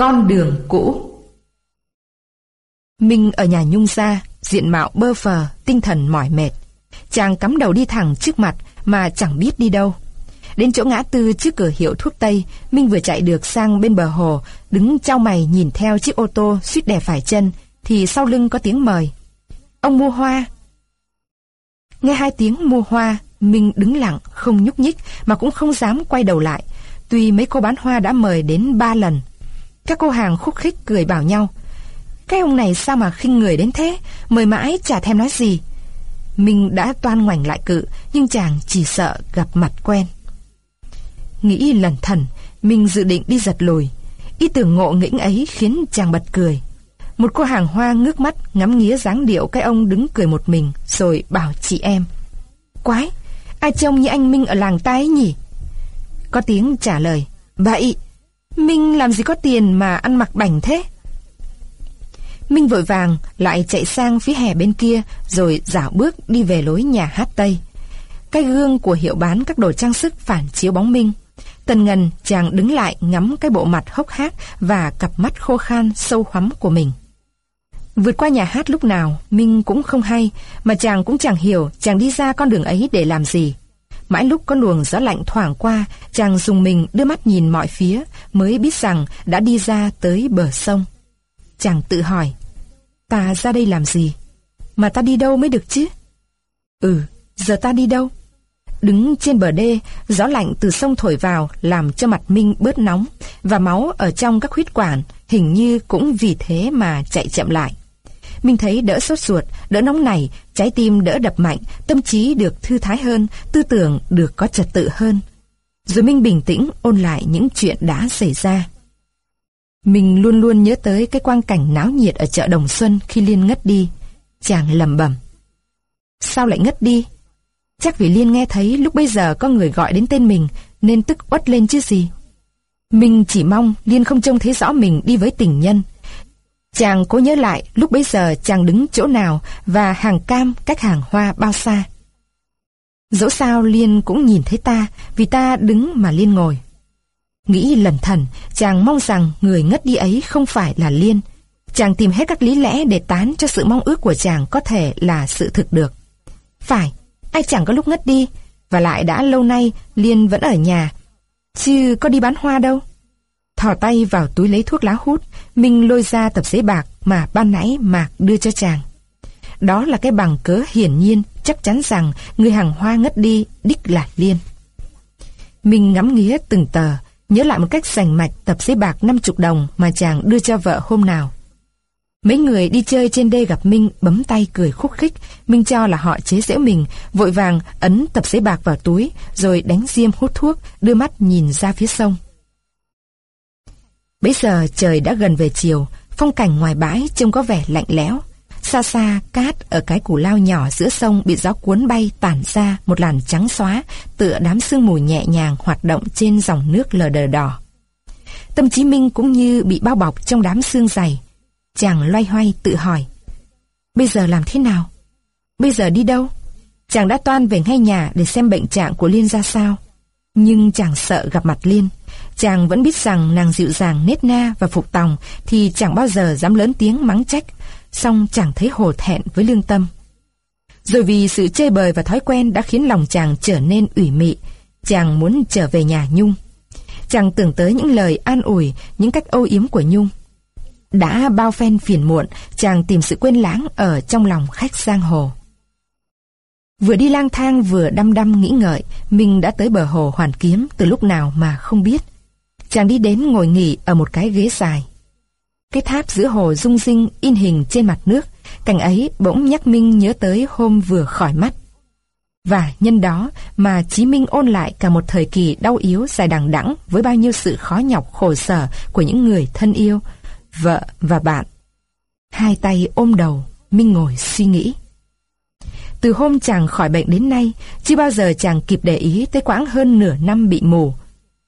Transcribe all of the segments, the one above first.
Con đường cũ Minh ở nhà Nhung ra, diện mạo bơ phờ, tinh thần mỏi mệt. Chàng cắm đầu đi thẳng trước mặt mà chẳng biết đi đâu. Đến chỗ ngã tư trước cửa hiệu thuốc Tây, Minh vừa chạy được sang bên bờ hồ, đứng trao mày nhìn theo chiếc ô tô suýt đè phải chân, thì sau lưng có tiếng mời. Ông mua hoa. Nghe hai tiếng mua hoa, Minh đứng lặng, không nhúc nhích, mà cũng không dám quay đầu lại. Tuy mấy cô bán hoa đã mời đến ba lần. Các cô hàng khúc khích cười bảo nhau. Cái ông này sao mà khinh người đến thế, mời mãi chả thèm nói gì. Minh đã toan ngoảnh lại cự, nhưng chàng chỉ sợ gặp mặt quen. Nghĩ lần thần, Minh dự định đi giật lùi. Ý tưởng ngộ nghĩnh ấy khiến chàng bật cười. Một cô hàng hoa ngước mắt ngắm nghía dáng điệu cái ông đứng cười một mình rồi bảo chị em. Quái, ai trông như anh Minh ở làng tái nhỉ? Có tiếng trả lời. Vậy, Minh làm gì có tiền mà ăn mặc bảnh thế? Minh vội vàng lại chạy sang phía hè bên kia rồi dạo bước đi về lối nhà hát Tây. Cái gương của hiệu bán các đồ trang sức phản chiếu bóng Minh. Tần ngần chàng đứng lại ngắm cái bộ mặt hốc hác và cặp mắt khô khan sâu hoắm của mình. Vượt qua nhà hát lúc nào, Minh cũng không hay, mà chàng cũng chẳng hiểu chàng đi ra con đường ấy để làm gì. Mãi lúc có luồng gió lạnh thoảng qua, chàng dùng mình đưa mắt nhìn mọi phía, mới biết rằng đã đi ra tới bờ sông. Chàng tự hỏi, ta ra đây làm gì? Mà ta đi đâu mới được chứ? Ừ, giờ ta đi đâu? Đứng trên bờ đê, gió lạnh từ sông thổi vào làm cho mặt Minh bớt nóng, và máu ở trong các huyết quản hình như cũng vì thế mà chạy chậm lại. Minh thấy đỡ sốt ruột, đỡ nóng nảy, trái tim đỡ đập mạnh, tâm trí được thư thái hơn, tư tưởng được có trật tự hơn. Rồi Minh bình tĩnh ôn lại những chuyện đã xảy ra. Mình luôn luôn nhớ tới cái quang cảnh náo nhiệt ở chợ Đồng Xuân khi Liên ngất đi. Chàng lầm bẩm. Sao lại ngất đi? Chắc vì Liên nghe thấy lúc bây giờ có người gọi đến tên mình nên tức uất lên chứ gì. Mình chỉ mong Liên không trông thấy rõ mình đi với tình nhân. Chàng cố nhớ lại lúc bấy giờ chàng đứng chỗ nào và hàng cam cách hàng hoa bao xa. Dẫu sao Liên cũng nhìn thấy ta vì ta đứng mà Liên ngồi. Nghĩ lần thần, chàng mong rằng người ngất đi ấy không phải là Liên. Chàng tìm hết các lý lẽ để tán cho sự mong ước của chàng có thể là sự thực được. Phải, ai chẳng có lúc ngất đi, và lại đã lâu nay Liên vẫn ở nhà, chứ có đi bán hoa đâu. Thò tay vào túi lấy thuốc lá hút, Minh lôi ra tập giấy bạc mà ban nãy Mạc đưa cho chàng. Đó là cái bằng cớ hiển nhiên chắc chắn rằng người hàng hoa ngất đi đích là Liên. Minh ngắm nghía từng tờ, nhớ lại một cách sành mạch tập giấy bạc 50 đồng mà chàng đưa cho vợ hôm nào. Mấy người đi chơi trên đê gặp Minh bấm tay cười khúc khích, Minh cho là họ chế giễu mình, vội vàng ấn tập giấy bạc vào túi, rồi đánh diêm hút thuốc, đưa mắt nhìn ra phía sông. Bây giờ trời đã gần về chiều, phong cảnh ngoài bãi trông có vẻ lạnh lẽo. Xa xa, cát ở cái củ lao nhỏ giữa sông bị gió cuốn bay tản ra một làn trắng xóa, tựa đám sương mù nhẹ nhàng hoạt động trên dòng nước lờ đờ đỏ. Tâm trí Minh cũng như bị bao bọc trong đám sương dày. Chàng loay hoay tự hỏi. Bây giờ làm thế nào? Bây giờ đi đâu? Chàng đã toan về ngay nhà để xem bệnh trạng của Liên ra sao. Nhưng chàng sợ gặp mặt Liên. Chàng vẫn biết rằng nàng dịu dàng nết na và phục tòng thì chẳng bao giờ dám lớn tiếng mắng trách, song chẳng thấy hổ thẹn với lương tâm. Rồi vì sự chơi bời và thói quen đã khiến lòng chàng trở nên ủy mị, chàng muốn trở về nhà Nhung. Chàng tưởng tới những lời an ủi, những cách âu yếm của Nhung. Đã bao phen phiền muộn, chàng tìm sự quên lãng ở trong lòng khách giang hồ. Vừa đi lang thang vừa đăm đăm nghĩ ngợi, mình đã tới bờ hồ Hoàn Kiếm từ lúc nào mà không biết. Chàng đi đến ngồi nghỉ ở một cái ghế dài. Cái tháp giữa hồ rung rinh in hình trên mặt nước, cảnh ấy bỗng nhắc Minh nhớ tới hôm vừa khỏi mắt. Và nhân đó mà Chí Minh ôn lại cả một thời kỳ đau yếu dài đằng đẵng với bao nhiêu sự khó nhọc khổ sở của những người thân yêu, vợ và bạn. Hai tay ôm đầu, Minh ngồi suy nghĩ. Từ hôm chàng khỏi bệnh đến nay, chưa bao giờ chàng kịp để ý tới quãng hơn nửa năm bị mù.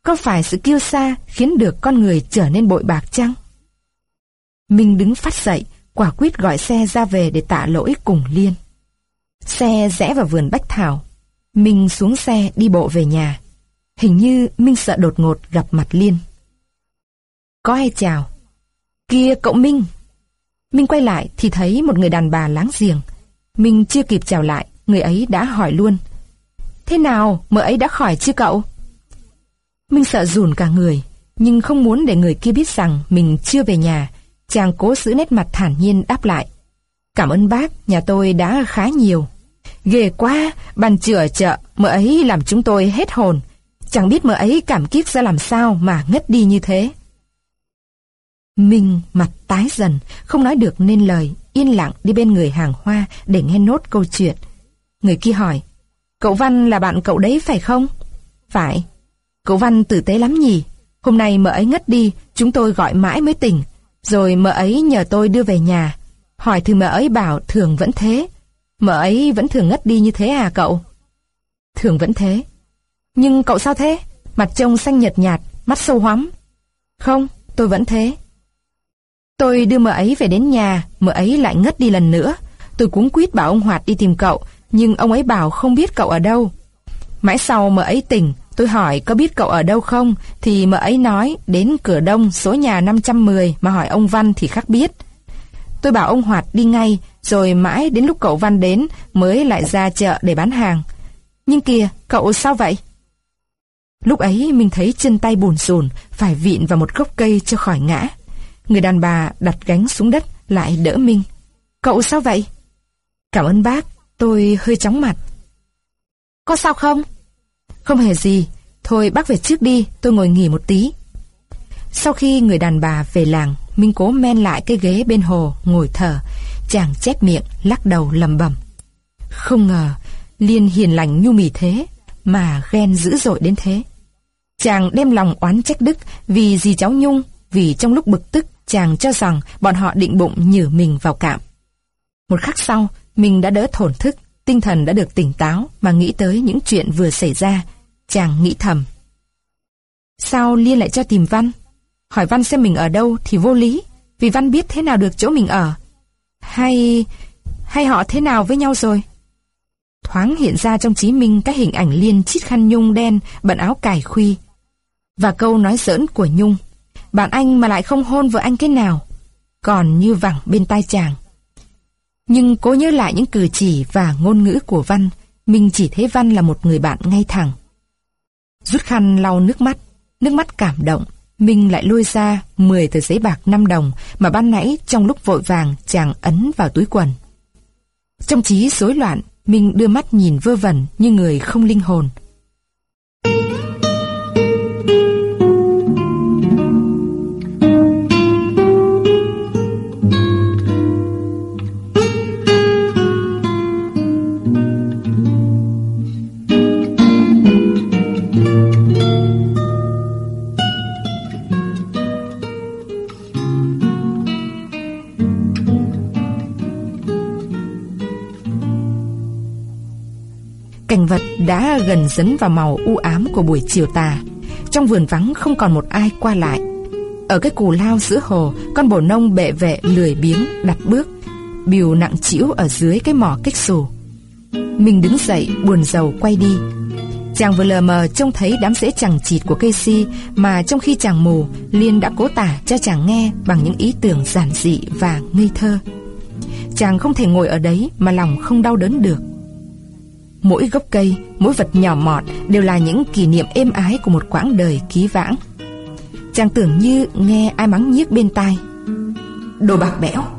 Có phải sự kiêu xa khiến được con người trở nên bội bạc chăng? Minh đứng phát dậy, quả quyết gọi xe ra về để tạ lỗi cùng Liên. Xe rẽ vào vườn Bách Thảo. Minh xuống xe đi bộ về nhà. Hình như Minh sợ đột ngột gặp mặt Liên. Có ai chào? Kia cậu Minh! Minh quay lại thì thấy một người đàn bà láng giềng. Minh chưa kịp chào lại, người ấy đã hỏi luôn. Thế nào, mợ ấy đã khỏi chưa cậu? Minh sợ rùn cả người, nhưng không muốn để người kia biết rằng mình chưa về nhà. Chàng cố giữ nét mặt thản nhiên đáp lại. Cảm ơn bác, nhà tôi đã khá nhiều. Ghê quá, bàn chữa chợ, mợ ấy làm chúng tôi hết hồn. Chẳng biết mợ ấy cảm kích ra làm sao mà ngất đi như thế. Minh mặt tái dần, không nói được nên lời, yên lặng đi bên người hàng hoa để nghe nốt câu chuyện. Người kia hỏi, cậu Văn là bạn cậu đấy phải không? Phải. Cậu Văn tử tế lắm nhỉ? Hôm nay mợ ấy ngất đi, chúng tôi gọi mãi mới tỉnh. Rồi mợ ấy nhờ tôi đưa về nhà. Hỏi thì mợ ấy bảo thường vẫn thế. Mợ ấy vẫn thường ngất đi như thế à cậu? Thường vẫn thế. Nhưng cậu sao thế? Mặt trông xanh nhợt nhạt, mắt sâu hoắm. Không, tôi vẫn thế. Tôi đưa mợ ấy về đến nhà, mợ ấy lại ngất đi lần nữa. Tôi cuống quýt bảo ông Hoạt đi tìm cậu, nhưng ông ấy bảo không biết cậu ở đâu. Mãi sau mợ ấy tỉnh, tôi hỏi có biết cậu ở đâu không, thì mợ ấy nói đến cửa đông số nhà 510 mà hỏi ông Văn thì khắc biết. Tôi bảo ông Hoạt đi ngay, rồi mãi đến lúc cậu Văn đến mới lại ra chợ để bán hàng. Nhưng kìa, cậu sao vậy? Lúc ấy mình thấy chân tay bùn rùn, phải vịn vào một gốc cây cho khỏi ngã. Người đàn bà đặt gánh xuống đất lại đỡ mình Cậu sao vậy? Cảm ơn bác, tôi hơi chóng mặt. Có sao không? Không hề gì, thôi bác về trước đi, tôi ngồi nghỉ một tí. Sau khi người đàn bà về làng, Minh cố men lại cái ghế bên hồ, ngồi thở. Chàng chép miệng, lắc đầu lầm bầm. Không ngờ, Liên hiền lành nhu mì thế, mà ghen dữ dội đến thế. Chàng đem lòng oán trách Đức vì gì cháu Nhung, vì trong lúc bực tức, chàng cho rằng bọn họ định bụng nhử mình vào cạm. Một khắc sau, mình đã đỡ thổn thức, tinh thần đã được tỉnh táo mà nghĩ tới những chuyện vừa xảy ra. Chàng nghĩ thầm. Sao Liên lại cho tìm Văn? Hỏi Văn xem mình ở đâu thì vô lý, vì Văn biết thế nào được chỗ mình ở. Hay... hay họ thế nào với nhau rồi? Thoáng hiện ra trong trí minh các hình ảnh Liên chít khăn nhung đen, bận áo cài khuy. Và câu nói giỡn của Nhung. Bạn anh mà lại không hôn vợ anh cái nào? Còn như vẳng bên tai chàng. Nhưng cố nhớ lại những cử chỉ và ngôn ngữ của Văn, mình chỉ thấy Văn là một người bạn ngay thẳng. Rút khăn lau nước mắt, nước mắt cảm động, mình lại lôi ra 10 tờ giấy bạc 5 đồng mà ban nãy trong lúc vội vàng chàng ấn vào túi quần. Trong trí rối loạn, mình đưa mắt nhìn vơ vẩn như người không linh hồn. Đã gần dấn vào màu u ám của buổi chiều tà. Trong vườn vắng không còn một ai qua lại. Ở cái cù lao giữa hồ, Con bồ nông bệ vệ lười biếng đặt bước biểu nặng chĩu ở dưới cái mỏ kích xù. Mình đứng dậy, buồn rầu quay đi. Chàng vừa lờ mờ trông thấy đám rễ chẳng chịt của cây si Mà trong khi chàng mù, Liên đã cố tả cho chàng nghe Bằng những ý tưởng giản dị và ngây thơ. Chàng không thể ngồi ở đấy Mà lòng không đau đớn được. Mỗi gốc cây, mỗi vật nhỏ mọt đều là những kỷ niệm êm ái của một quãng đời ký vãng. Chàng tưởng như nghe ai mắng nhiếc bên tai. Đồ bạc bẽo. Qua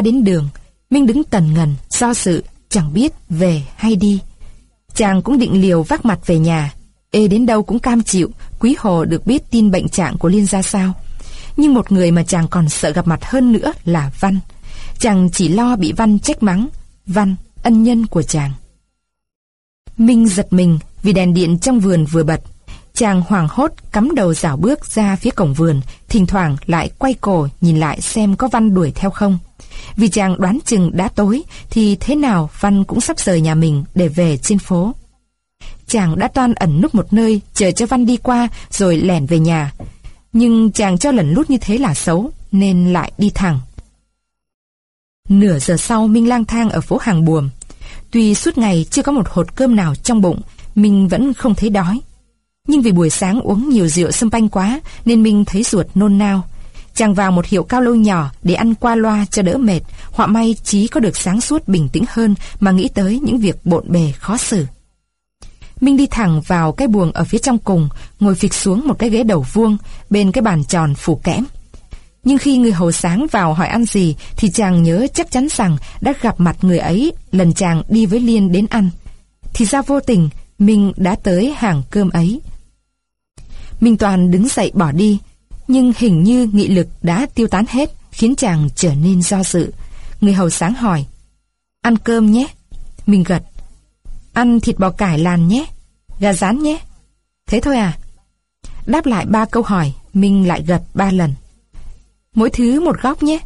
ra đến đường, Minh đứng tần ngần, do sự, chẳng biết về hay đi. Chàng cũng định liều vác mặt về nhà. Ê đến đâu cũng cam chịu, Quý Hồ được biết tin bệnh trạng của Liên ra sao. Nhưng một người mà chàng còn sợ gặp mặt hơn nữa là Văn. Chàng chỉ lo bị Văn trách mắng. Văn, ân nhân của chàng. Minh giật mình vì đèn điện trong vườn vừa bật. Chàng hoàng hốt cắm đầu dạo bước ra phía cổng vườn, thỉnh thoảng lại quay cổ nhìn lại xem có Văn đuổi theo không. Vì chàng đoán chừng đã tối thì thế nào Văn cũng sắp rời nhà mình để về trên phố. Chàng đã toan ẩn núp một nơi chờ cho Văn đi qua rồi lẻn về nhà. Nhưng chàng cho lần lút như thế là xấu nên lại đi thẳng. Nửa giờ sau Minh lang thang ở phố hàng buồm. Tuy suốt ngày chưa có một hột cơm nào trong bụng, Minh vẫn không thấy đói. Nhưng vì buổi sáng uống nhiều rượu xâm panh quá nên Minh thấy ruột nôn nao. Chàng vào một hiệu cao lâu nhỏ để ăn qua loa cho đỡ mệt, họa may chí có được sáng suốt bình tĩnh hơn mà nghĩ tới những việc bộn bề khó xử. Minh đi thẳng vào cái buồng ở phía trong cùng, ngồi phịch xuống một cái ghế đầu vuông, bên cái bàn tròn phủ kẽm. Nhưng khi người hầu sáng vào hỏi ăn gì thì chàng nhớ chắc chắn rằng đã gặp mặt người ấy lần chàng đi với Liên đến ăn. Thì ra vô tình, Minh đã tới hàng cơm ấy. Minh Toàn đứng dậy bỏ đi, nhưng hình như nghị lực đã tiêu tán hết, khiến chàng trở nên do dự. Người hầu sáng hỏi, ăn cơm nhé. Mình gật, ăn thịt bò cải làn nhé, gà rán nhé. Thế thôi à? Đáp lại ba câu hỏi, Minh lại gật ba lần. Mỗi thứ một góc nhé.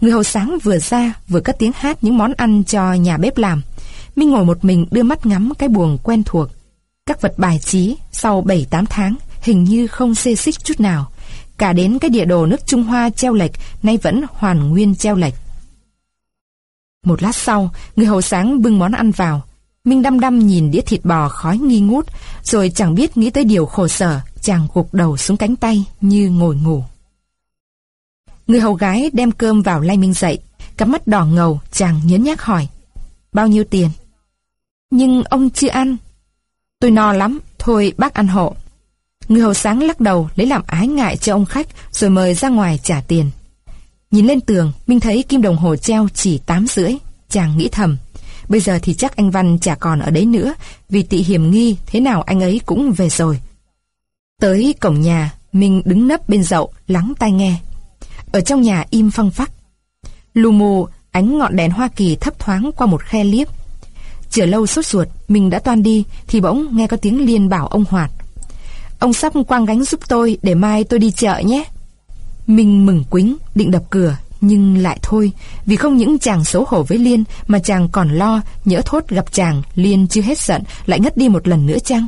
Người hầu sáng vừa ra vừa cất tiếng hát những món ăn cho nhà bếp làm. Minh ngồi một mình đưa mắt ngắm cái buồng quen thuộc. Các vật bài trí sau 7-8 tháng hình như không xê xích chút nào. Cả đến cái địa đồ nước Trung Hoa treo lệch nay vẫn hoàn nguyên treo lệch. Một lát sau, người hầu sáng bưng món ăn vào. Minh đăm đăm nhìn đĩa thịt bò khói nghi ngút, rồi chẳng biết nghĩ tới điều khổ sở, chàng gục đầu xuống cánh tay như ngồi ngủ. Người hầu gái đem cơm vào lay Minh dậy, cắm mắt đỏ ngầu, chàng nhớ nhác hỏi. Bao nhiêu tiền? Nhưng ông chưa ăn. Tôi no lắm, thôi bác ăn hộ. Người hầu sáng lắc đầu lấy làm ái ngại cho ông khách rồi mời ra ngoài trả tiền. Nhìn lên tường, Minh thấy kim đồng hồ treo chỉ 8 rưỡi. Chàng nghĩ thầm, bây giờ thì chắc anh Văn chả còn ở đấy nữa, vì tị hiểm nghi thế nào anh ấy cũng về rồi. Tới cổng nhà, Minh đứng nấp bên dậu, lắng tai nghe. Ở trong nhà im phăng phắc. Lù mù, ánh ngọn đèn Hoa Kỳ thấp thoáng qua một khe liếp. Chờ lâu sốt ruột, mình đã toan đi, thì bỗng nghe có tiếng liên bảo ông Hoạt. Ông sắp quang gánh giúp tôi để mai tôi đi chợ nhé. Minh mừng quính, định đập cửa, nhưng lại thôi, vì không những chàng xấu hổ với Liên mà chàng còn lo, nhỡ thốt gặp chàng, Liên chưa hết giận, lại ngất đi một lần nữa chăng?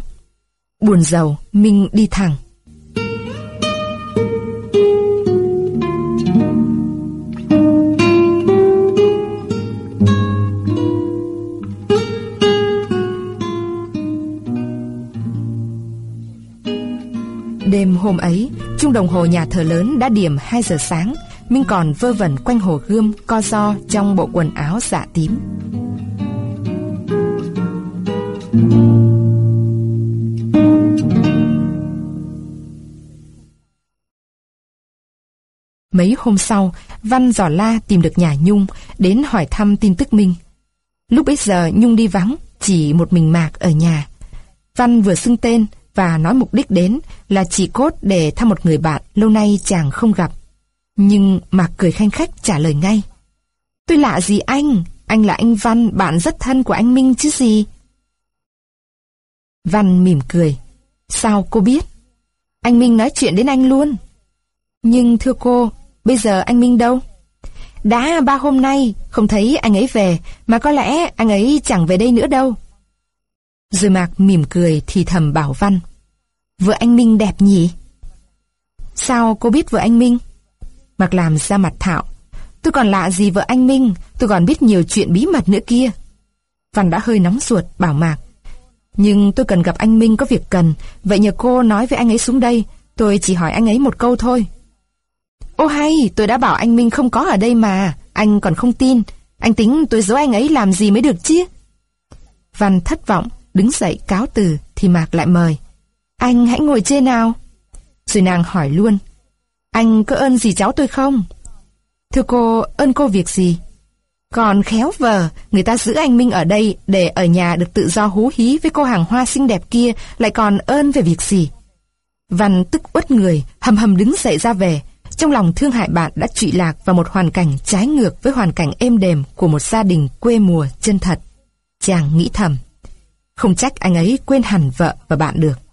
Buồn giàu, Minh đi thẳng. Đêm hôm ấy, trung đồng hồ nhà thờ lớn đã điểm 2 giờ sáng, Minh còn vơ vẩn quanh hồ gươm co do trong bộ quần áo dạ tím. Mấy hôm sau, Văn dò la tìm được nhà Nhung, đến hỏi thăm tin tức Minh. Lúc bấy giờ Nhung đi vắng, chỉ một mình Mạc ở nhà. Văn vừa xưng tên, và nói mục đích đến là chỉ cốt để thăm một người bạn lâu nay chàng không gặp. Nhưng Mạc cười khanh khách trả lời ngay. Tôi lạ gì anh? Anh là anh Văn, bạn rất thân của anh Minh chứ gì? Văn mỉm cười. Sao cô biết? Anh Minh nói chuyện đến anh luôn. Nhưng thưa cô, bây giờ anh Minh đâu? Đã ba hôm nay, không thấy anh ấy về, mà có lẽ anh ấy chẳng về đây nữa đâu. Rồi Mạc mỉm cười thì thầm bảo Văn. Vợ anh Minh đẹp nhỉ? Sao cô biết vợ anh Minh? Mạc làm ra mặt thạo. Tôi còn lạ gì vợ anh Minh, tôi còn biết nhiều chuyện bí mật nữa kia. Văn đã hơi nóng ruột, bảo Mạc. Nhưng tôi cần gặp anh Minh có việc cần, vậy nhờ cô nói với anh ấy xuống đây, tôi chỉ hỏi anh ấy một câu thôi. Ô hay, tôi đã bảo anh Minh không có ở đây mà, anh còn không tin. Anh tính tôi giấu anh ấy làm gì mới được chứ? Văn thất vọng, đứng dậy cáo từ thì Mạc lại mời. Anh hãy ngồi trên nào. Rồi nàng hỏi luôn. Anh có ơn gì cháu tôi không? Thưa cô, ơn cô việc gì? Còn khéo vờ, người ta giữ anh Minh ở đây để ở nhà được tự do hú hí với cô hàng hoa xinh đẹp kia lại còn ơn về việc gì? Văn tức uất người, hầm hầm đứng dậy ra về. Trong lòng thương hại bạn đã trụy lạc vào một hoàn cảnh trái ngược với hoàn cảnh êm đềm của một gia đình quê mùa chân thật. Chàng nghĩ thầm. Không trách anh ấy quên hẳn vợ và bạn được.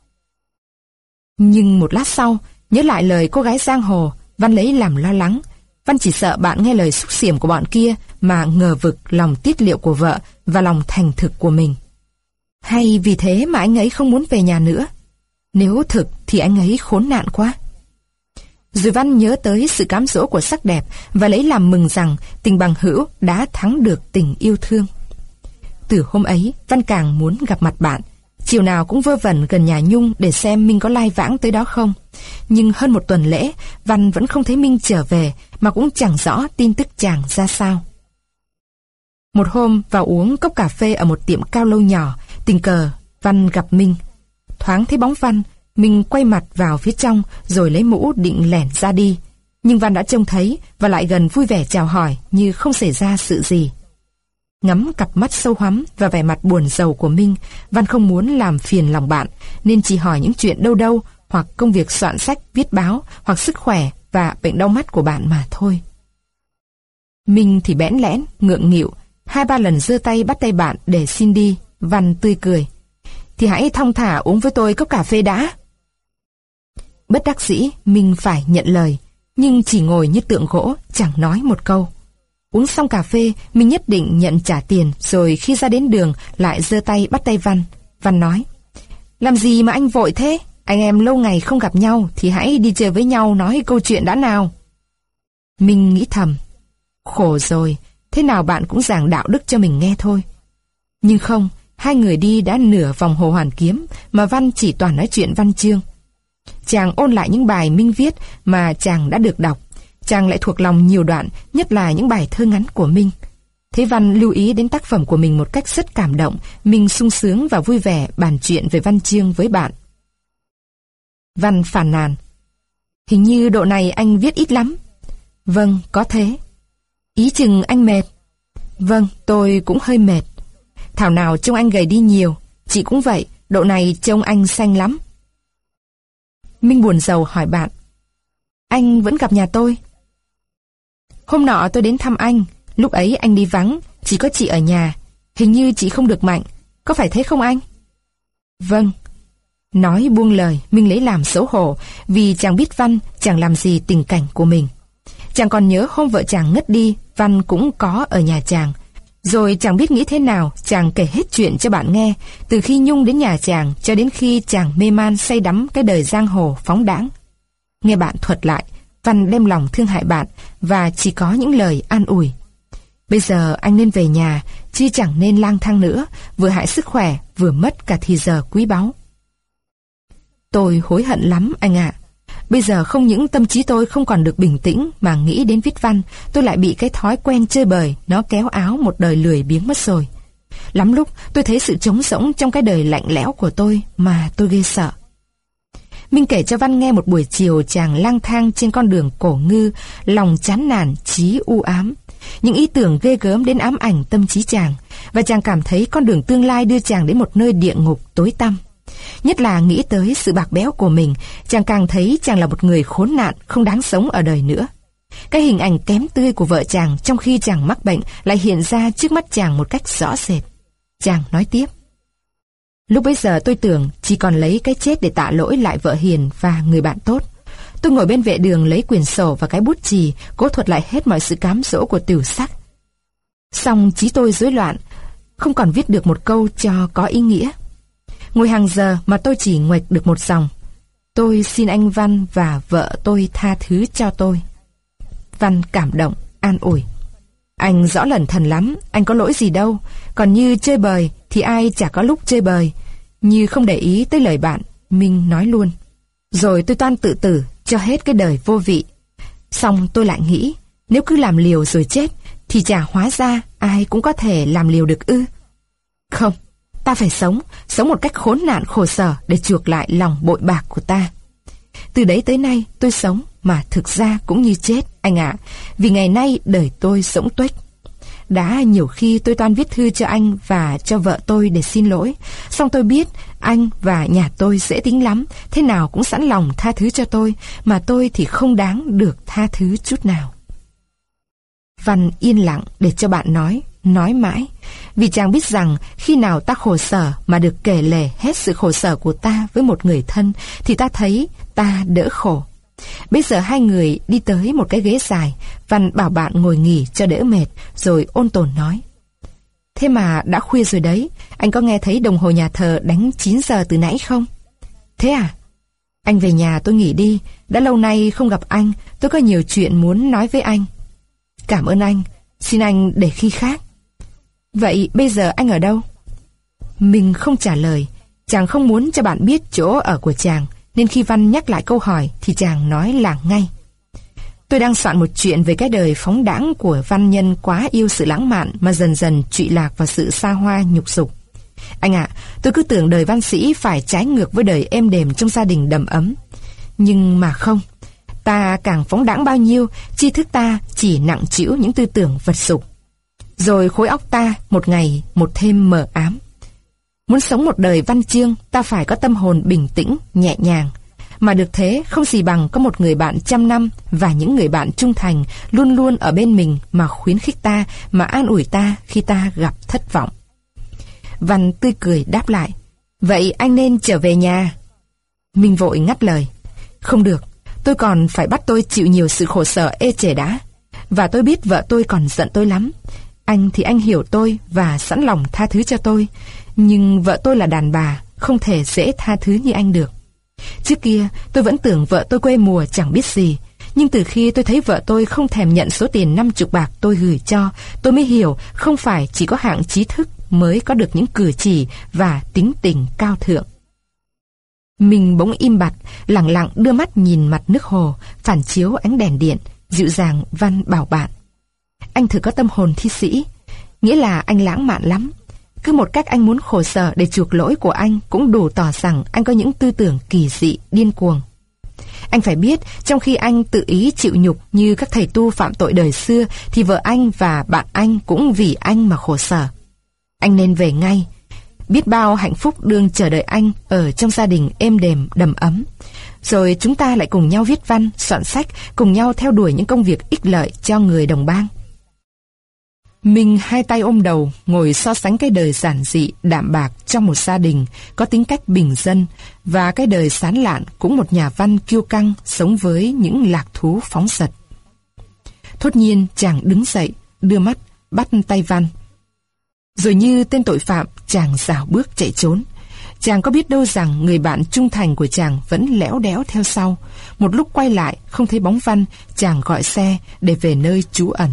Nhưng một lát sau, nhớ lại lời cô gái giang hồ, Văn lấy làm lo lắng. Văn chỉ sợ bạn nghe lời xúc xiểm của bọn kia mà ngờ vực lòng tiết liệu của vợ và lòng thành thực của mình. Hay vì thế mà anh ấy không muốn về nhà nữa? Nếu thực thì anh ấy khốn nạn quá. Rồi Văn nhớ tới sự cám dỗ của sắc đẹp và lấy làm mừng rằng tình bằng hữu đã thắng được tình yêu thương. Từ hôm ấy, Văn càng muốn gặp mặt bạn. Chiều nào cũng vơ vẩn gần nhà Nhung để xem Minh có lai vãng tới đó không. Nhưng hơn một tuần lễ, Văn vẫn không thấy Minh trở về mà cũng chẳng rõ tin tức chàng ra sao. Một hôm vào uống cốc cà phê ở một tiệm cao lâu nhỏ, tình cờ Văn gặp Minh. Thoáng thấy bóng Văn, Minh quay mặt vào phía trong rồi lấy mũ định lẻn ra đi. Nhưng Văn đã trông thấy và lại gần vui vẻ chào hỏi như không xảy ra sự gì. Ngắm cặp mắt sâu hắm và vẻ mặt buồn rầu của Minh, Văn không muốn làm phiền lòng bạn, nên chỉ hỏi những chuyện đâu đâu, hoặc công việc soạn sách, viết báo, hoặc sức khỏe và bệnh đau mắt của bạn mà thôi. Minh thì bẽn lẽn, ngượng nghịu, hai ba lần giơ tay bắt tay bạn để xin đi, Văn tươi cười. Thì hãy thong thả uống với tôi cốc cà phê đã. Bất đắc dĩ, Minh phải nhận lời, nhưng chỉ ngồi như tượng gỗ, chẳng nói một câu. Uống xong cà phê, Minh nhất định nhận trả tiền, rồi khi ra đến đường lại giơ tay bắt tay Văn. Văn nói, làm gì mà anh vội thế? Anh em lâu ngày không gặp nhau thì hãy đi chơi với nhau nói câu chuyện đã nào. Minh nghĩ thầm, khổ rồi, thế nào bạn cũng giảng đạo đức cho mình nghe thôi. Nhưng không, hai người đi đã nửa vòng hồ hoàn kiếm mà Văn chỉ toàn nói chuyện văn chương. Chàng ôn lại những bài Minh viết mà chàng đã được đọc. Chàng lại thuộc lòng nhiều đoạn, nhất là những bài thơ ngắn của Minh. Thế Văn lưu ý đến tác phẩm của mình một cách rất cảm động, Minh sung sướng và vui vẻ bàn chuyện về văn chương với bạn. Văn phản nàn. Hình như độ này anh viết ít lắm. Vâng, có thế. Ý chừng anh mệt. Vâng, tôi cũng hơi mệt. Thảo nào trông anh gầy đi nhiều. Chị cũng vậy, độ này trông anh xanh lắm. Minh buồn giàu hỏi bạn. Anh vẫn gặp nhà tôi? Hôm nọ tôi đến thăm anh, lúc ấy anh đi vắng, chỉ có chị ở nhà. Hình như chị không được mạnh, có phải thế không anh? Vâng. Nói buông lời, Minh lấy làm xấu hổ, vì chàng biết Văn chẳng làm gì tình cảnh của mình. Chàng còn nhớ hôm vợ chàng ngất đi, Văn cũng có ở nhà chàng. Rồi chàng biết nghĩ thế nào, chàng kể hết chuyện cho bạn nghe, từ khi Nhung đến nhà chàng cho đến khi chàng mê man say đắm cái đời giang hồ phóng đãng. Nghe bạn thuật lại, Văn đem lòng thương hại bạn và chỉ có những lời an ủi. Bây giờ anh nên về nhà, chứ chẳng nên lang thang nữa, vừa hại sức khỏe, vừa mất cả thì giờ quý báu. Tôi hối hận lắm anh ạ. Bây giờ không những tâm trí tôi không còn được bình tĩnh mà nghĩ đến viết văn, tôi lại bị cái thói quen chơi bời, nó kéo áo một đời lười biếng mất rồi. Lắm lúc tôi thấy sự trống rỗng trong cái đời lạnh lẽo của tôi mà tôi ghê sợ. Minh kể cho Văn nghe một buổi chiều chàng lang thang trên con đường cổ ngư, lòng chán nản, trí u ám. Những ý tưởng ghê gớm đến ám ảnh tâm trí chàng, và chàng cảm thấy con đường tương lai đưa chàng đến một nơi địa ngục tối tăm. Nhất là nghĩ tới sự bạc béo của mình, chàng càng thấy chàng là một người khốn nạn, không đáng sống ở đời nữa. Cái hình ảnh kém tươi của vợ chàng trong khi chàng mắc bệnh lại hiện ra trước mắt chàng một cách rõ rệt. Chàng nói tiếp. Lúc bấy giờ tôi tưởng chỉ còn lấy cái chết để tạ lỗi lại vợ hiền và người bạn tốt. Tôi ngồi bên vệ đường lấy quyển sổ và cái bút chì, cố thuật lại hết mọi sự cám dỗ của tiểu sắc. Xong trí tôi rối loạn, không còn viết được một câu cho có ý nghĩa. Ngồi hàng giờ mà tôi chỉ nguệch được một dòng. Tôi xin anh Văn và vợ tôi tha thứ cho tôi. Văn cảm động, an ủi. Anh rõ lần thần lắm, anh có lỗi gì đâu. Còn như chơi bời thì ai chả có lúc chơi bời. Như không để ý tới lời bạn, Minh nói luôn. Rồi tôi toan tự tử, cho hết cái đời vô vị. Xong tôi lại nghĩ, nếu cứ làm liều rồi chết, thì chả hóa ra ai cũng có thể làm liều được ư. Không, ta phải sống, sống một cách khốn nạn khổ sở để chuộc lại lòng bội bạc của ta. Từ đấy tới nay tôi sống mà thực ra cũng như chết, anh ạ, vì ngày nay đời tôi sống tuếch. Đã nhiều khi tôi toan viết thư cho anh và cho vợ tôi để xin lỗi, xong tôi biết anh và nhà tôi dễ tính lắm, thế nào cũng sẵn lòng tha thứ cho tôi, mà tôi thì không đáng được tha thứ chút nào. Văn yên lặng để cho bạn nói, nói mãi. Vì chàng biết rằng khi nào ta khổ sở mà được kể lể hết sự khổ sở của ta với một người thân thì ta thấy ta đỡ khổ. Bây giờ hai người đi tới một cái ghế dài, Văn bảo bạn ngồi nghỉ cho đỡ mệt, rồi ôn tồn nói. Thế mà đã khuya rồi đấy, anh có nghe thấy đồng hồ nhà thờ đánh 9 giờ từ nãy không? Thế à? Anh về nhà tôi nghỉ đi, đã lâu nay không gặp anh, tôi có nhiều chuyện muốn nói với anh. Cảm ơn anh, xin anh để khi khác. Vậy bây giờ anh ở đâu? Mình không trả lời, chàng không muốn cho bạn biết chỗ ở của chàng, nên khi Văn nhắc lại câu hỏi thì chàng nói làng ngay. Tôi đang soạn một chuyện về cái đời phóng đãng của văn nhân quá yêu sự lãng mạn mà dần dần trụy lạc vào sự xa hoa nhục dục. Anh ạ, tôi cứ tưởng đời văn sĩ phải trái ngược với đời êm đềm trong gia đình đầm ấm. Nhưng mà không, ta càng phóng đãng bao nhiêu, tri thức ta chỉ nặng chịu những tư tưởng vật dục. Rồi khối óc ta một ngày một thêm mờ ám. Muốn sống một đời văn chương, ta phải có tâm hồn bình tĩnh, nhẹ nhàng. Mà được thế, không gì bằng có một người bạn trăm năm và những người bạn trung thành luôn luôn ở bên mình mà khuyến khích ta, mà an ủi ta khi ta gặp thất vọng. Văn tươi cười đáp lại. Vậy anh nên trở về nhà. Minh vội ngắt lời. Không được, tôi còn phải bắt tôi chịu nhiều sự khổ sở ê chề đã. Và tôi biết vợ tôi còn giận tôi lắm. Anh thì anh hiểu tôi và sẵn lòng tha thứ cho tôi. Nhưng vợ tôi là đàn bà, không thể dễ tha thứ như anh được. Trước kia, tôi vẫn tưởng vợ tôi quê mùa chẳng biết gì. Nhưng từ khi tôi thấy vợ tôi không thèm nhận số tiền năm chục bạc tôi gửi cho, tôi mới hiểu không phải chỉ có hạng trí thức mới có được những cử chỉ và tính tình cao thượng. Mình bỗng im bặt, lặng lặng đưa mắt nhìn mặt nước hồ, phản chiếu ánh đèn điện, dịu dàng văn bảo bạn. Anh thử có tâm hồn thi sĩ, nghĩa là anh lãng mạn lắm, cứ một cách anh muốn khổ sở để chuộc lỗi của anh cũng đủ tỏ rằng anh có những tư tưởng kỳ dị, điên cuồng. Anh phải biết, trong khi anh tự ý chịu nhục như các thầy tu phạm tội đời xưa, thì vợ anh và bạn anh cũng vì anh mà khổ sở. Anh nên về ngay. Biết bao hạnh phúc đương chờ đợi anh ở trong gia đình êm đềm, đầm ấm. Rồi chúng ta lại cùng nhau viết văn, soạn sách, cùng nhau theo đuổi những công việc ích lợi cho người đồng bang. Minh hai tay ôm đầu, ngồi so sánh cái đời giản dị, đạm bạc trong một gia đình, có tính cách bình dân, và cái đời sán lạn cũng một nhà văn kiêu căng, sống với những lạc thú phóng sật. Thốt nhiên chàng đứng dậy, đưa mắt, bắt tay văn. Rồi như tên tội phạm, chàng rào bước chạy trốn. Chàng có biết đâu rằng người bạn trung thành của chàng vẫn lẽo đẽo theo sau. Một lúc quay lại, không thấy bóng văn, chàng gọi xe để về nơi trú ẩn.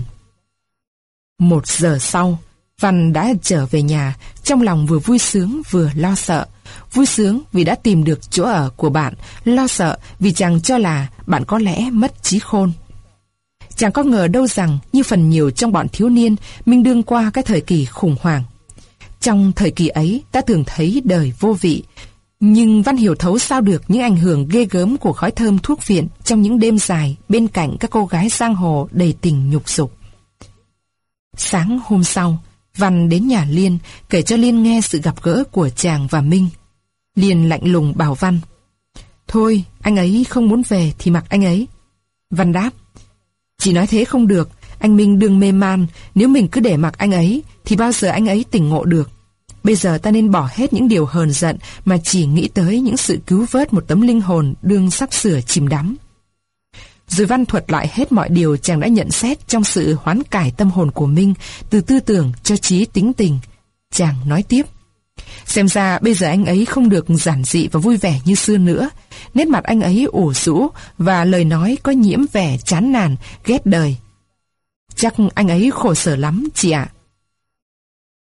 Một giờ sau, Văn đã trở về nhà, trong lòng vừa vui sướng vừa lo sợ. Vui sướng vì đã tìm được chỗ ở của bạn, lo sợ vì chàng cho là bạn có lẽ mất trí khôn. Chàng có ngờ đâu rằng, như phần nhiều trong bọn thiếu niên, Minh đương qua cái thời kỳ khủng hoảng. Trong thời kỳ ấy, ta thường thấy đời vô vị, nhưng Văn hiểu thấu sao được những ảnh hưởng ghê gớm của khói thơm thuốc viện trong những đêm dài bên cạnh các cô gái sang hồ đầy tình nhục dục. Sáng hôm sau, Văn đến nhà Liên kể cho Liên nghe sự gặp gỡ của chàng và Minh. Liên lạnh lùng bảo Văn. Thôi, anh ấy không muốn về thì mặc anh ấy. Văn đáp. Chỉ nói thế không được, anh Minh đừng mê man, nếu mình cứ để mặc anh ấy thì bao giờ anh ấy tỉnh ngộ được. Bây giờ ta nên bỏ hết những điều hờn giận mà chỉ nghĩ tới những sự cứu vớt một tấm linh hồn đương sắp sửa chìm đắm. Rồi văn thuật lại hết mọi điều chàng đã nhận xét trong sự hoán cải tâm hồn của Minh từ tư tưởng cho trí tính tình. Chàng nói tiếp. Xem ra bây giờ anh ấy không được giản dị và vui vẻ như xưa nữa. Nét mặt anh ấy ủ rũ và lời nói có nhiễm vẻ chán nản, ghét đời. Chắc anh ấy khổ sở lắm, chị ạ.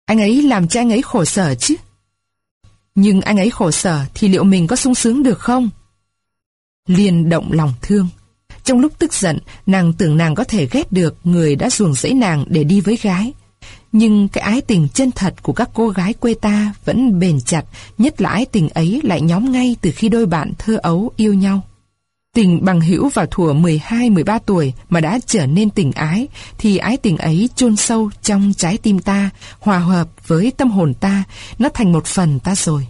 Anh ấy làm cho anh ấy khổ sở chứ. Nhưng anh ấy khổ sở thì liệu mình có sung sướng được không? Liền động lòng thương. Trong lúc tức giận, nàng tưởng nàng có thể ghét được người đã ruồng rẫy nàng để đi với gái. Nhưng cái ái tình chân thật của các cô gái quê ta vẫn bền chặt, nhất là ái tình ấy lại nhóm ngay từ khi đôi bạn thơ ấu yêu nhau. Tình bằng hữu vào thuở 12-13 tuổi mà đã trở nên tình ái, thì ái tình ấy chôn sâu trong trái tim ta, hòa hợp với tâm hồn ta, nó thành một phần ta rồi.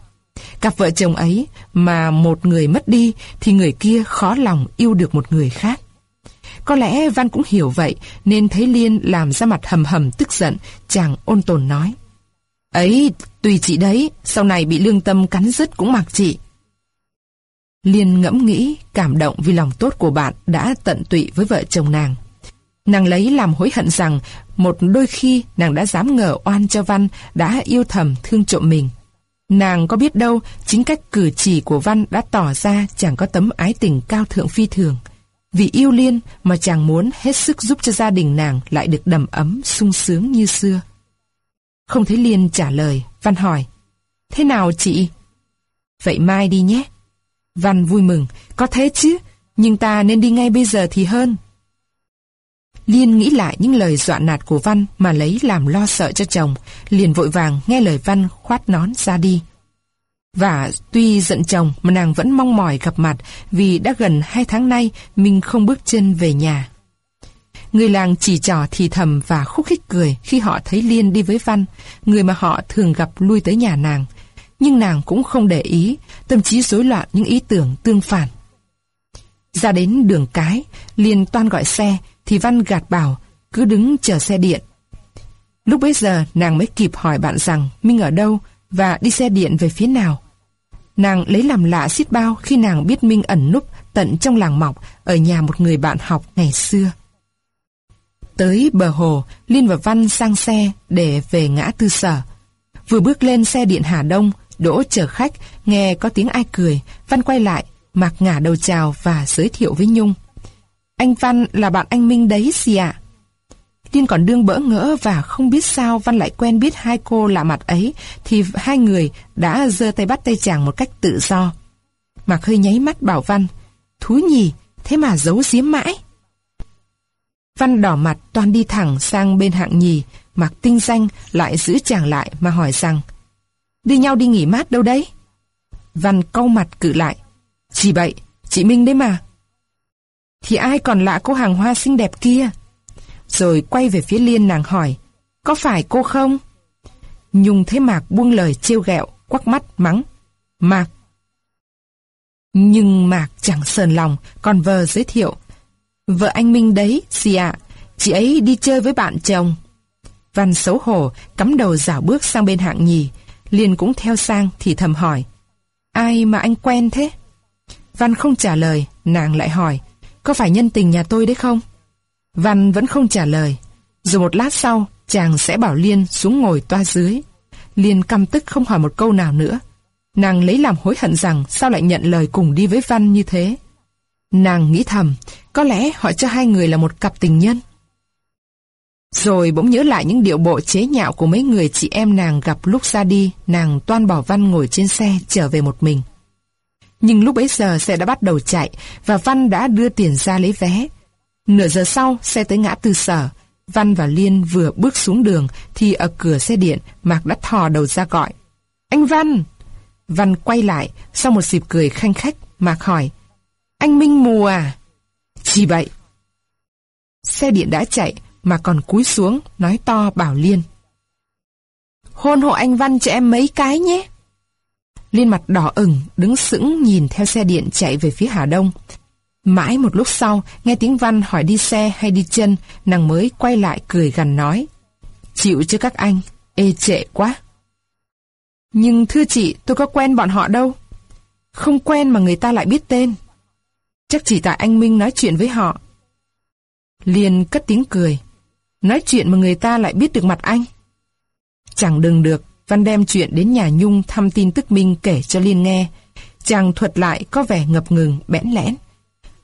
Cặp vợ chồng ấy mà một người mất đi thì người kia khó lòng yêu được một người khác. Có lẽ Văn cũng hiểu vậy, nên thấy Liên làm ra mặt hầm hầm tức giận, chàng ôn tồn nói. Ấy, tùy chị đấy, sau này bị lương tâm cắn rứt cũng mặc chị. Liên ngẫm nghĩ, cảm động vì lòng tốt của bạn đã tận tụy với vợ chồng nàng. Nàng lấy làm hối hận rằng một đôi khi nàng đã dám ngờ oan cho Văn đã yêu thầm thương trộm mình. Nàng có biết đâu chính cách cử chỉ của Văn đã tỏ ra chàng có tấm ái tình cao thượng phi thường. Vì yêu Liên mà chàng muốn hết sức giúp cho gia đình nàng lại được đầm ấm, sung sướng như xưa. Không thấy Liên trả lời, Văn hỏi, Thế nào chị? Vậy mai đi nhé. Văn vui mừng, có thế chứ, nhưng ta nên đi ngay bây giờ thì hơn. Liên nghĩ lại những lời dọa nạt của Văn mà lấy làm lo sợ cho chồng, liền vội vàng nghe lời Văn khoát nón ra đi. Và tuy giận chồng mà nàng vẫn mong mỏi gặp mặt vì đã gần hai tháng nay mình không bước chân về nhà. Người làng chỉ trò thì thầm và khúc khích cười khi họ thấy Liên đi với Văn, người mà họ thường gặp lui tới nhà nàng. Nhưng nàng cũng không để ý, tâm trí rối loạn những ý tưởng tương phản. Ra đến đường cái, Liên toan gọi xe, thì Văn gạt bảo, cứ đứng chờ xe điện. Lúc bấy giờ nàng mới kịp hỏi bạn rằng Minh ở đâu và đi xe điện về phía nào. Nàng lấy làm lạ xít bao khi nàng biết Minh ẩn núp tận trong làng mọc ở nhà một người bạn học ngày xưa. Tới bờ hồ, Liên và Văn sang xe để về ngã tư sở. Vừa bước lên xe điện Hà Đông, đỗ chờ khách, nghe có tiếng ai cười, Văn quay lại, mặc ngả đầu chào và giới thiệu với Nhung. Anh Văn là bạn anh Minh đấy gì ạ? Liên còn đương bỡ ngỡ và không biết sao Văn lại quen biết hai cô lạ mặt ấy thì hai người đã giơ tay bắt tay chàng một cách tự do. Mạc hơi nháy mắt bảo Văn Thú nhì, thế mà giấu giếm mãi. Văn đỏ mặt toàn đi thẳng sang bên hạng nhì Mạc tinh danh lại giữ chàng lại mà hỏi rằng Đi nhau đi nghỉ mát đâu đấy? Văn câu mặt cự lại Chỉ vậy, chị Minh đấy mà thì ai còn lạ cô hàng hoa xinh đẹp kia? Rồi quay về phía Liên nàng hỏi, có phải cô không? Nhung thấy Mạc buông lời trêu ghẹo, quắc mắt mắng. Mạc! Nhưng Mạc chẳng sờn lòng, còn vờ giới thiệu. Vợ anh Minh đấy, xì ạ, chị ấy đi chơi với bạn chồng. Văn xấu hổ, cắm đầu dạo bước sang bên hạng nhì. Liên cũng theo sang thì thầm hỏi. Ai mà anh quen thế? Văn không trả lời, nàng lại hỏi. Có phải nhân tình nhà tôi đấy không? Văn vẫn không trả lời. Rồi một lát sau, chàng sẽ bảo Liên xuống ngồi toa dưới. Liên căm tức không hỏi một câu nào nữa. Nàng lấy làm hối hận rằng sao lại nhận lời cùng đi với Văn như thế. Nàng nghĩ thầm, có lẽ họ cho hai người là một cặp tình nhân. Rồi bỗng nhớ lại những điệu bộ chế nhạo của mấy người chị em nàng gặp lúc ra đi, nàng toan bỏ Văn ngồi trên xe trở về một mình. Nhưng lúc bấy giờ xe đã bắt đầu chạy và Văn đã đưa tiền ra lấy vé. Nửa giờ sau, xe tới ngã tư sở. Văn và Liên vừa bước xuống đường thì ở cửa xe điện Mạc đã thò đầu ra gọi. Anh Văn! Văn quay lại, sau một dịp cười khanh khách, Mạc hỏi. Anh Minh mù à? Chỉ vậy. Xe điện đã chạy mà còn cúi xuống, nói to bảo Liên. Hôn hộ anh Văn cho em mấy cái nhé. Liên mặt đỏ ửng, đứng sững nhìn theo xe điện chạy về phía Hà Đông. Mãi một lúc sau, nghe tiếng Văn hỏi đi xe hay đi chân, nàng mới quay lại cười gần nói. Chịu chứ các anh, ê trệ quá. Nhưng thưa chị, tôi có quen bọn họ đâu. Không quen mà người ta lại biết tên. Chắc chỉ tại anh Minh nói chuyện với họ. Liên cất tiếng cười. Nói chuyện mà người ta lại biết được mặt anh. Chẳng đừng được, Văn đem chuyện đến nhà Nhung thăm tin tức Minh kể cho Liên nghe. Chàng thuật lại có vẻ ngập ngừng, bẽn lẽn.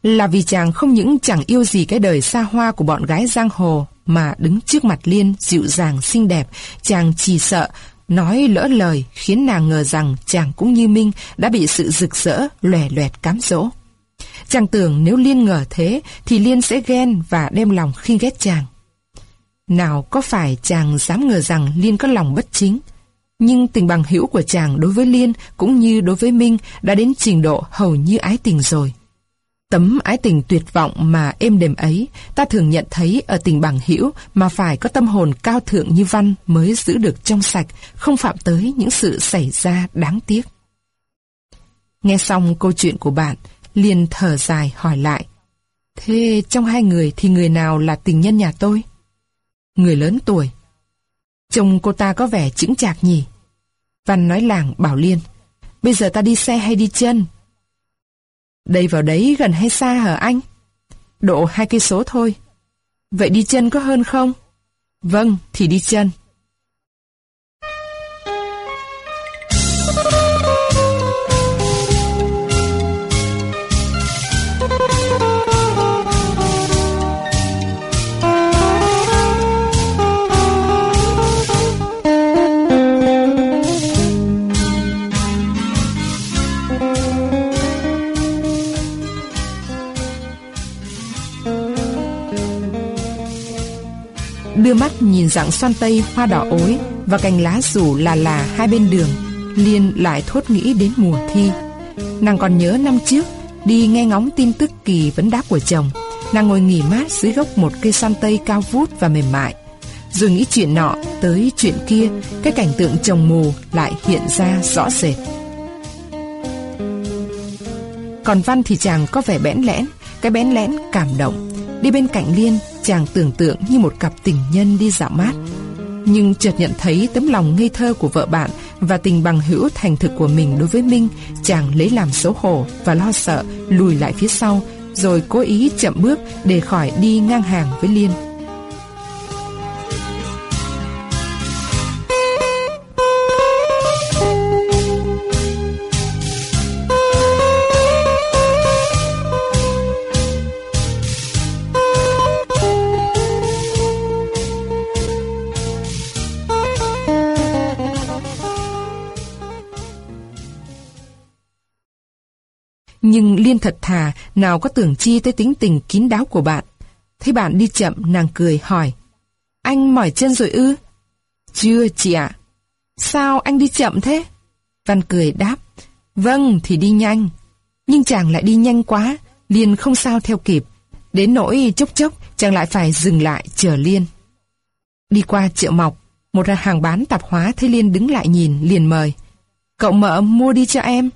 Là vì chàng không những chẳng yêu gì cái đời xa hoa của bọn gái giang hồ, mà đứng trước mặt Liên dịu dàng xinh đẹp, chàng chỉ sợ, nói lỡ lời khiến nàng ngờ rằng chàng cũng như Minh đã bị sự rực rỡ, lòe loẹt cám dỗ. Chàng tưởng nếu Liên ngờ thế thì Liên sẽ ghen và đem lòng khinh ghét chàng. Nào có phải chàng dám ngờ rằng Liên có lòng bất chính, nhưng tình bằng hữu của chàng đối với Liên cũng như đối với Minh đã đến trình độ hầu như ái tình rồi. Tấm ái tình tuyệt vọng mà êm đềm ấy, ta thường nhận thấy ở tình bằng hữu mà phải có tâm hồn cao thượng như văn mới giữ được trong sạch, không phạm tới những sự xảy ra đáng tiếc. Nghe xong câu chuyện của bạn, Liên thở dài hỏi lại. Thế trong hai người thì người nào là tình nhân nhà tôi? Người lớn tuổi. Chồng cô ta có vẻ chững chạc nhỉ? Văn nói làng bảo Liên. Bây giờ ta đi xe hay đi chân? Đây vào đấy gần hay xa hả anh? Độ hai cây số thôi. Vậy đi chân có hơn không? Vâng, thì đi chân. Đưa mắt nhìn dạng xoan tây hoa đỏ ối và cành lá rủ là là hai bên đường liên lại thốt nghĩ đến mùa thi. Nàng còn nhớ năm trước đi nghe ngóng tin tức kỳ vấn đáp của chồng nàng ngồi nghỉ mát dưới gốc một cây xoan tây cao vút và mềm mại rồi nghĩ chuyện nọ tới chuyện kia cái cảnh tượng chồng mù lại hiện ra rõ rệt. Còn văn thì chàng có vẻ bẽn lẽn cái bẽn lẽn cảm động Đi bên cạnh Liên, chàng tưởng tượng như một cặp tình nhân đi dạo mát. Nhưng chợt nhận thấy tấm lòng ngây thơ của vợ bạn và tình bằng hữu thành thực của mình đối với Minh, chàng lấy làm xấu hổ và lo sợ, lùi lại phía sau, rồi cố ý chậm bước để khỏi đi ngang hàng với Liên. Nhưng Liên thật thà, nào có tưởng chi tới tính tình kín đáo của bạn. Thấy bạn đi chậm, nàng cười hỏi. Anh mỏi chân rồi ư? Chưa chị ạ. Sao anh đi chậm thế? Văn cười đáp. Vâng, thì đi nhanh. Nhưng chàng lại đi nhanh quá, Liên không sao theo kịp. Đến nỗi chốc chốc, chàng lại phải dừng lại chờ Liên. Đi qua chợ mọc, một hàng bán tạp hóa thấy Liên đứng lại nhìn, liền mời. Cậu mợ mua đi cho em.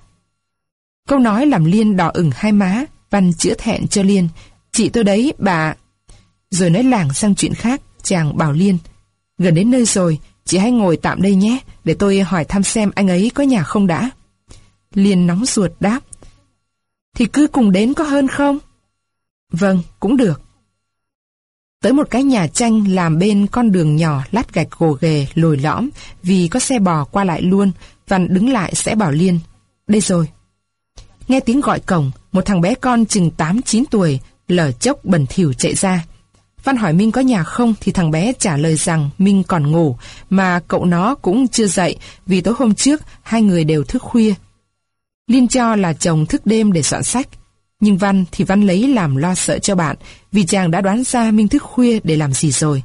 Câu nói làm Liên đỏ ửng hai má, Văn chữa thẹn cho Liên. Chị tôi đấy, bà... Rồi nói làng sang chuyện khác, chàng bảo Liên. Gần đến nơi rồi, chị hãy ngồi tạm đây nhé, để tôi hỏi thăm xem anh ấy có nhà không đã. Liên nóng ruột đáp. Thì cứ cùng đến có hơn không? Vâng, cũng được. Tới một cái nhà tranh làm bên con đường nhỏ lát gạch gồ ghề, lồi lõm, vì có xe bò qua lại luôn, Văn đứng lại sẽ bảo Liên. Đây rồi, Nghe tiếng gọi cổng, một thằng bé con chừng 8-9 tuổi, lở chốc bẩn thỉu chạy ra. Văn hỏi Minh có nhà không thì thằng bé trả lời rằng Minh còn ngủ, mà cậu nó cũng chưa dậy vì tối hôm trước hai người đều thức khuya. Liên cho là chồng thức đêm để soạn sách, nhưng Văn thì Văn lấy làm lo sợ cho bạn vì chàng đã đoán ra Minh thức khuya để làm gì rồi.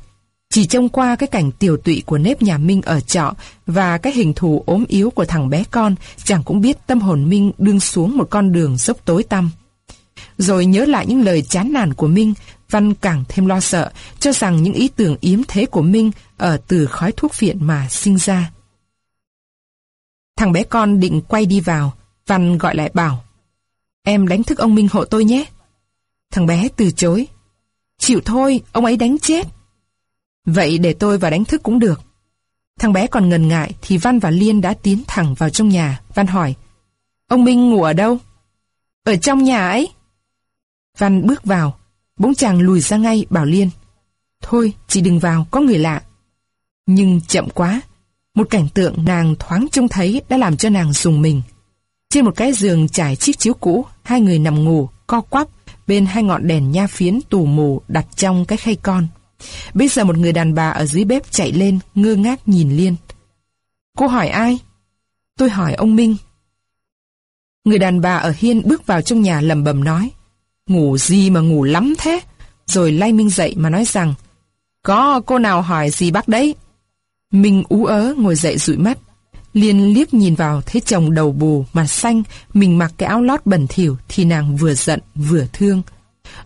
Chỉ trông qua cái cảnh tiểu tụy của nếp nhà Minh ở trọ và cái hình thù ốm yếu của thằng bé con, chàng cũng biết tâm hồn Minh đương xuống một con đường dốc tối tăm. Rồi nhớ lại những lời chán nản của Minh, Văn càng thêm lo sợ, cho rằng những ý tưởng yếm thế của Minh ở từ khói thuốc viện mà sinh ra. Thằng bé con định quay đi vào, Văn gọi lại bảo, Em đánh thức ông Minh hộ tôi nhé. Thằng bé từ chối. Chịu thôi, ông ấy đánh chết. Vậy để tôi vào đánh thức cũng được. Thằng bé còn ngần ngại thì Văn và Liên đã tiến thẳng vào trong nhà. Văn hỏi, ông Minh ngủ ở đâu? Ở trong nhà ấy. Văn bước vào, bỗng chàng lùi ra ngay bảo Liên. Thôi, chị đừng vào, có người lạ. Nhưng chậm quá, một cảnh tượng nàng thoáng trông thấy đã làm cho nàng dùng mình. Trên một cái giường trải chiếc chiếu cũ, hai người nằm ngủ, co quắp, bên hai ngọn đèn nha phiến tù mù đặt trong cái khay con. Bây giờ một người đàn bà ở dưới bếp chạy lên, ngơ ngác nhìn Liên. Cô hỏi ai? Tôi hỏi ông Minh. Người đàn bà ở hiên bước vào trong nhà lầm bầm nói. Ngủ gì mà ngủ lắm thế? Rồi lay Minh dậy mà nói rằng, có cô nào hỏi gì bác đấy? Minh ú ớ ngồi dậy dụi mắt. Liên liếc nhìn vào thấy chồng đầu bù, mặt xanh, mình mặc cái áo lót bẩn thỉu thì nàng vừa giận vừa thương.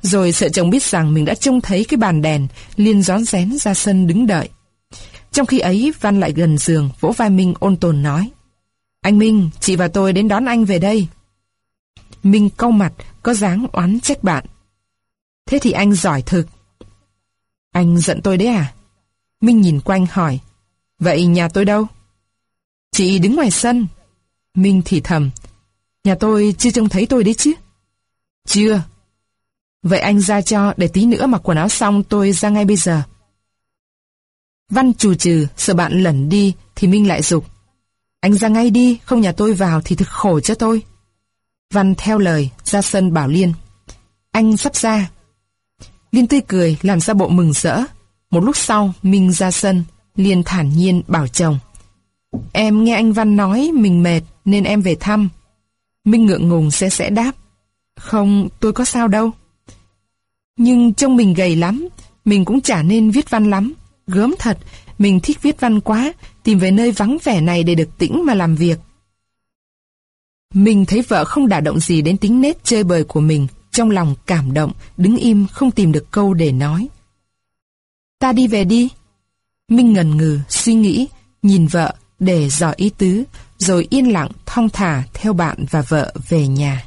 Rồi sợ chồng biết rằng mình đã trông thấy cái bàn đèn, liền rón rén ra sân đứng đợi. Trong khi ấy, Văn lại gần giường, vỗ vai Minh ôn tồn nói. Anh Minh, chị và tôi đến đón anh về đây. Minh cau mặt, có dáng oán trách bạn. Thế thì anh giỏi thực. Anh giận tôi đấy à? Minh nhìn quanh hỏi. Vậy nhà tôi đâu? Chị đứng ngoài sân. Minh thì thầm. Nhà tôi chưa trông thấy tôi đấy chứ? Chưa. Vậy anh ra cho để tí nữa mặc quần áo xong tôi ra ngay bây giờ. Văn trù trừ, sợ bạn lẩn đi thì Minh lại dục. Anh ra ngay đi, không nhà tôi vào thì thực khổ cho tôi. Văn theo lời, ra sân bảo Liên. Anh sắp ra. Liên tươi cười, làm ra bộ mừng rỡ. Một lúc sau, Minh ra sân, Liên thản nhiên bảo chồng. Em nghe anh Văn nói mình mệt nên em về thăm. Minh ngượng ngùng sẽ sẽ đáp. Không, tôi có sao đâu. Nhưng trông mình gầy lắm, mình cũng chả nên viết văn lắm. Gớm thật, mình thích viết văn quá, tìm về nơi vắng vẻ này để được tĩnh mà làm việc. Mình thấy vợ không đả động gì đến tính nết chơi bời của mình, trong lòng cảm động, đứng im không tìm được câu để nói. Ta đi về đi. Minh ngần ngừ, suy nghĩ, nhìn vợ để dò ý tứ, rồi yên lặng thong thả theo bạn và vợ về nhà.